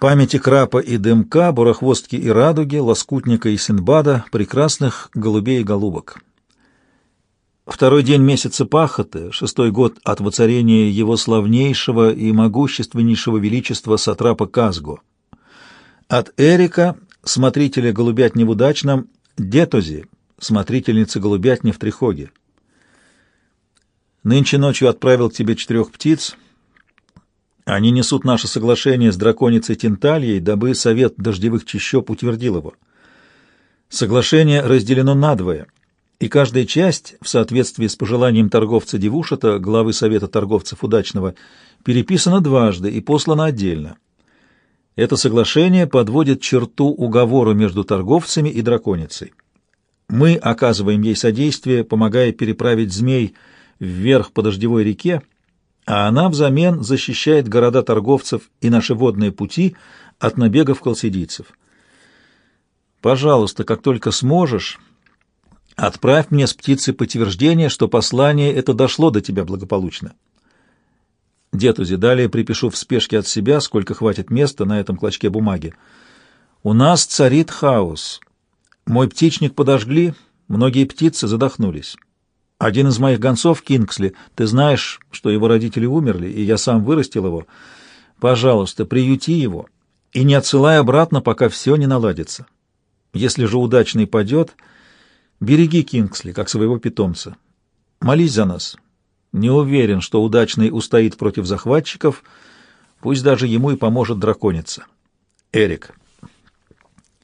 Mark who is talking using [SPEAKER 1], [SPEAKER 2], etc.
[SPEAKER 1] Памяти крапа и дымка, бурохвостки и радуги, лоскутника и синбада, прекрасных голубей и голубок. Второй день месяца Пахоты, шестой год от воцарения его славнейшего и могущественнейшего величества Сатрапа Казго. От Эрика, смотрителя голубятни в Удачном, Детози, смотрительницы голубятни в Трихоге. Нынче ночью отправил к тебе четырех птиц — они несут наше соглашение с драконицей Тентальей, дабы совет дождевых чащоб утвердил его. Соглашение разделено надвое, и каждая часть, в соответствии с пожеланием торговца Девушета, главы Совета торговцев Удачного, переписана дважды и послана отдельно. Это соглашение подводит черту уговору между торговцами и драконицей. Мы оказываем ей содействие, помогая переправить змей вверх по дождевой реке, а она взамен защищает города торговцев и наши водные пути от набегов колсидийцев. Пожалуйста, как только сможешь, отправь мне с птицей подтверждение, что послание это дошло до тебя благополучно. Детузи, далее припишу в спешке от себя, сколько хватит места на этом клочке бумаги. У нас царит хаос. Мой птичник подожгли, многие птицы задохнулись. Один из моих гонцов, Кингсли, ты знаешь, что его родители умерли, и я сам вырастил его. Пожалуйста, приюти его и не отсылай обратно, пока все не наладится. Если же удачный падет, береги Кингсли, как своего питомца. Молись за нас. Не уверен, что удачный устоит против захватчиков, пусть даже ему и поможет драконица. Эрик.